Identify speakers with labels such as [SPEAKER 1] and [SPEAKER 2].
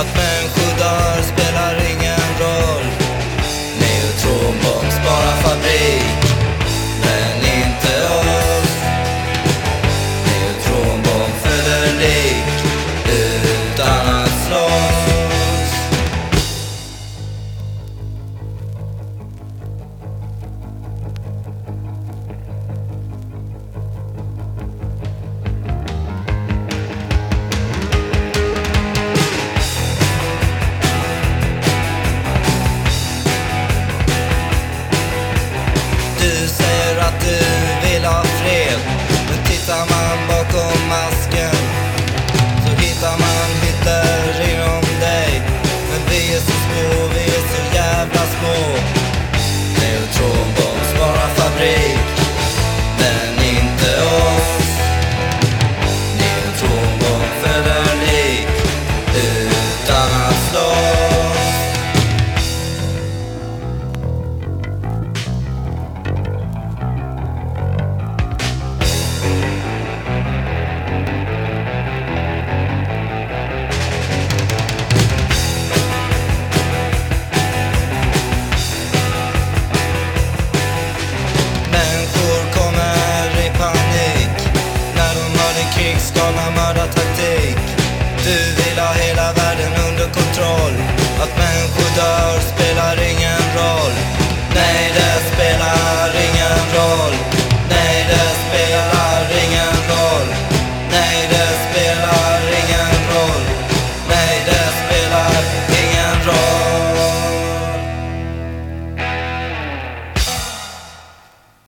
[SPEAKER 1] I'd du vill ha fred. Men tittar man Skala mördartaktik. Du vill ha hela världen under kontroll. Att människor